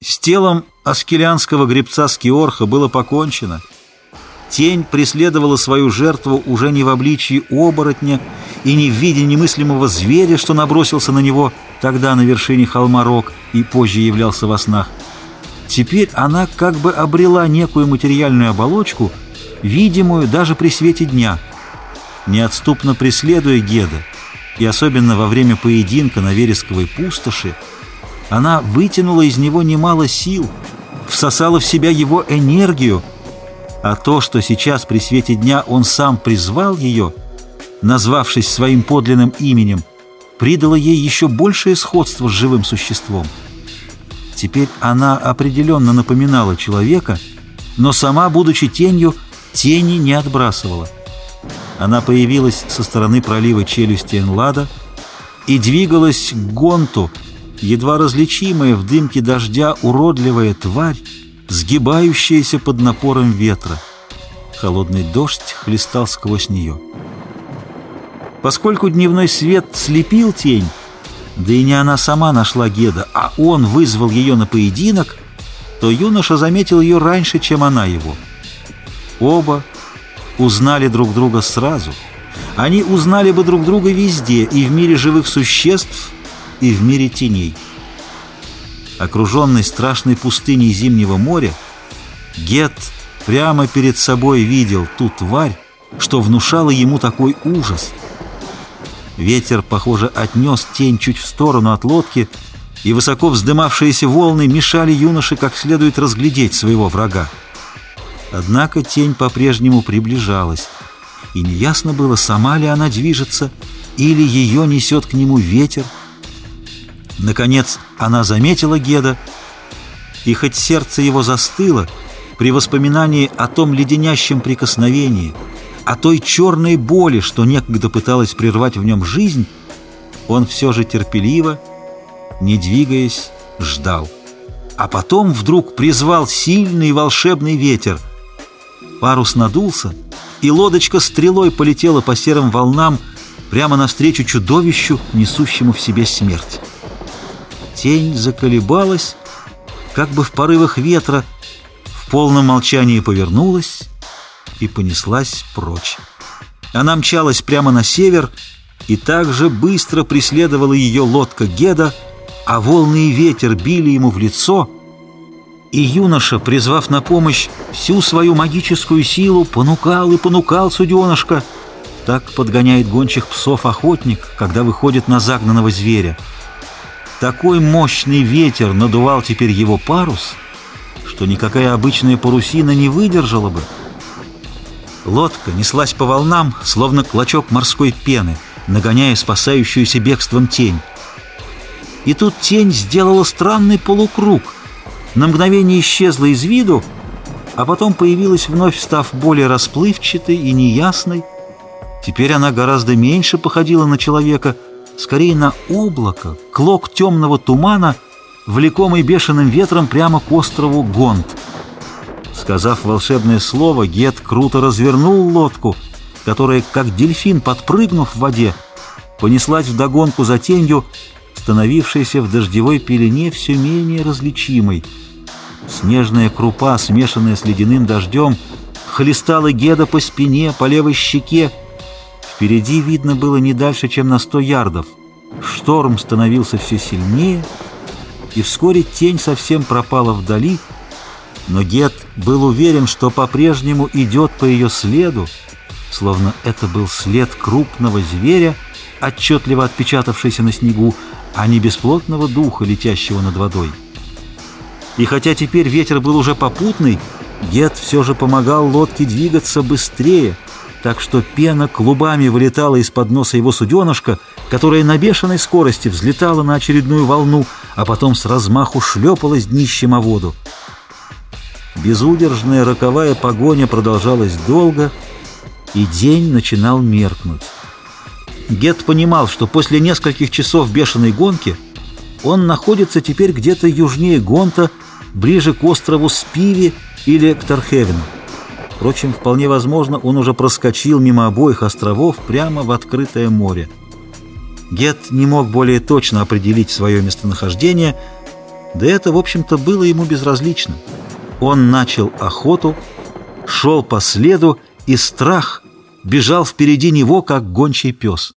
С телом аскелянского гребца Скиорха было покончено. Тень преследовала свою жертву уже не в обличии оборотня и не в виде немыслимого зверя, что набросился на него тогда на вершине холма Рок и позже являлся во снах. Теперь она как бы обрела некую материальную оболочку, видимую даже при свете дня. Неотступно преследуя Геда, и особенно во время поединка на вересковой пустоши, она вытянула из него немало сил, всосала в себя его энергию, а то, что сейчас при свете дня он сам призвал ее, назвавшись своим подлинным именем, придало ей еще большее сходство с живым существом. Теперь она определенно напоминала человека, но сама, будучи тенью, тени не отбрасывала. Она появилась со стороны пролива челюсти Энлада и двигалась к Гонту, едва различимая в дымке дождя уродливая тварь, сгибающаяся под напором ветра. Холодный дождь хлестал сквозь нее. Поскольку дневной свет слепил тень, да и не она сама нашла Геда, а он вызвал ее на поединок, то юноша заметил ее раньше, чем она его. Оба узнали друг друга сразу. Они узнали бы друг друга везде, и в мире живых существ, и в мире теней. Окруженный страшной пустыней зимнего моря, Гет прямо перед собой видел ту тварь, что внушало ему такой ужас. Ветер, похоже, отнес тень чуть в сторону от лодки, и высоко вздымавшиеся волны мешали юноше как следует разглядеть своего врага. Однако тень по-прежнему приближалась, и неясно было, сама ли она движется, или ее несет к нему ветер, Наконец она заметила Геда, и хоть сердце его застыло при воспоминании о том леденящем прикосновении, о той черной боли, что некогда пыталась прервать в нем жизнь, он все же терпеливо, не двигаясь, ждал. А потом вдруг призвал сильный волшебный ветер. Парус надулся, и лодочка стрелой полетела по серым волнам прямо навстречу чудовищу, несущему в себе смерть. Тень заколебалась, как бы в порывах ветра, в полном молчании повернулась и понеслась прочь. Она мчалась прямо на север, и так же быстро преследовала ее лодка Геда, а волны и ветер били ему в лицо, и юноша, призвав на помощь всю свою магическую силу, понукал и понукал суденышко. Так подгоняет гончих псов охотник, когда выходит на загнанного зверя. Такой мощный ветер надувал теперь его парус, что никакая обычная парусина не выдержала бы. Лодка неслась по волнам, словно клочок морской пены, нагоняя спасающуюся бегством тень. И тут тень сделала странный полукруг, на мгновение исчезла из виду, а потом появилась вновь, став более расплывчатой и неясной. Теперь она гораздо меньше походила на человека — скорее на облако, клок темного тумана, влекомый бешеным ветром прямо к острову Гонт. Сказав волшебное слово, Гет круто развернул лодку, которая, как дельфин, подпрыгнув в воде, понеслась вдогонку за тенью, становившейся в дождевой пелене все менее различимой. Снежная крупа, смешанная с ледяным дождем, хлестала Геда по спине, по левой щеке, Впереди видно было не дальше, чем на сто ярдов. Шторм становился все сильнее, и вскоре тень совсем пропала вдали, но Гет был уверен, что по-прежнему идет по ее следу, словно это был след крупного зверя, отчетливо отпечатавшийся на снегу, а не бесплотного духа, летящего над водой. И хотя теперь ветер был уже попутный, Гет все же помогал лодке двигаться быстрее — так что пена клубами вылетала из-под носа его суденышка, которая на бешеной скорости взлетала на очередную волну, а потом с размаху шлепалась днищем о воду. Безудержная роковая погоня продолжалась долго, и день начинал меркнуть. Гет понимал, что после нескольких часов бешеной гонки он находится теперь где-то южнее Гонта, ближе к острову Спиви или к Тархевену. Впрочем, вполне возможно, он уже проскочил мимо обоих островов прямо в открытое море. Гет не мог более точно определить свое местонахождение, Да это, в общем-то, было ему безразлично. Он начал охоту, шел по следу, и страх бежал впереди него, как гончий пес.